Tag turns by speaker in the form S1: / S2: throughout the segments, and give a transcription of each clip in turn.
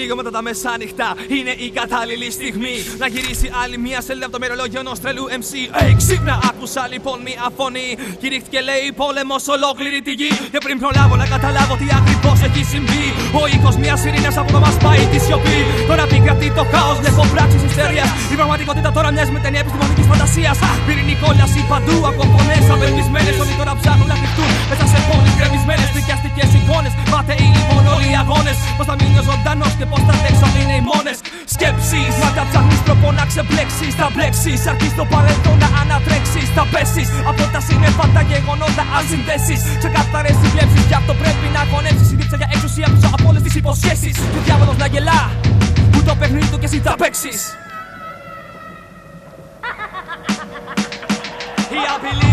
S1: λίγο μετά τα μεσάνυχτα είναι η κατάλληλη στιγμή να γυρίσει άλλη μία σελίδα από το μερολόγιο ενό τρελού MC. Hey, ξύπνα! Άκουσα λοιπόν μία φωνή. Κηρύχθηκε λέει πόλεμος ολόκληρη τη γη. Και πριν προλάβω να καταλάβω τι ακριβώς έχει συμβεί, ο ήχο μιας ειρήνη από το μας πάει τη σιωπή. Τώρα επικρατεί το χάος, βλέπω πράξεις ιστερίας. Η πραγματικότητα τώρα μοιάζει με ταινία επιστημονικής φαντασίας. Πυρηνή κόλαση παντού από φωνές απελπισμένες. Όλοι τώρα ψάχνουν να κρυφτούν μέσα σε πόλει γκρεμισμένε. Δικαστικές εικόνες. Μάταιοι λοιπόν όλοι οι αγώνες. Πώς θα μείνει ο ζωντανός Σκέψει, μα τα ψάχνεις τρόπο να ξεμπλέξει. Θα μπλέξεις, αρκεί στο παρελθόν να ανατρέξεις. Θα πέσεις από τα σύννεφα τα γεγονότα αν συνδέσεις. Ξεκαθαρέ συμπλέψει και αυτό πρέπει να χωνέψει. Η δίψα για εξουσία πίσω από όλες τις υποσχέσεις. Και ο διάβολος να γελά. Που το παιχνίδι του και εσύ θα παίξεις. Η απειλή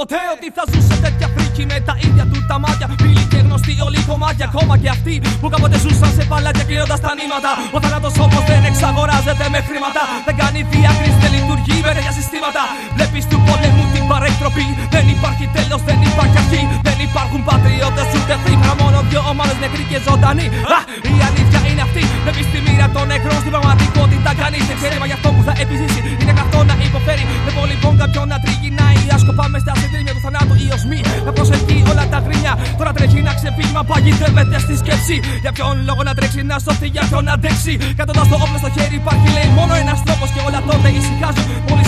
S1: ποτέ ότι θα ζούσε τέτοια φρίκη με τα ίδια του τα μάτια. Φίλοι και γνωστοί όλοι κομμάτια. Ακόμα και αυτοί που κάποτε ζούσαν σε παλάτια κλείνοντα τα νήματα. Ο θάνατος όμως δεν εξαγοράζεται με χρήματα. Δεν κάνει διάκριση, δεν λειτουργεί με τέτοια συστήματα. Βλέπεις του πολέμου την παρέκτροπη. Δεν υπάρχει τέλος, δεν υπάρχει αρχή. Δεν υπάρχουν πατριώτες ούτε θύμα. Μόνο δύο ομάδες νεκροί και ζωντανοί. Α, η αλήθεια είναι αυτή. Βλέπεις τη μοίρα των νεκρών στην πραγματικότητα. Κανεί δεν συντρίμια του θανάτου η οσμή. Να προσελκύει όλα τα γκρινιά. Τώρα τρέχει να ξεφύγει, μα παγιδεύεται στη σκέψη. Για ποιον λόγο να τρέξει, να σωθεί, για ποιον να αντέξει. Κατώντα το όπλο στο χέρι υπάρχει λέει μόνο ένα τρόπο και όλα τότε ησυχάζουν. Μόλι ακούγεται ο κρότο.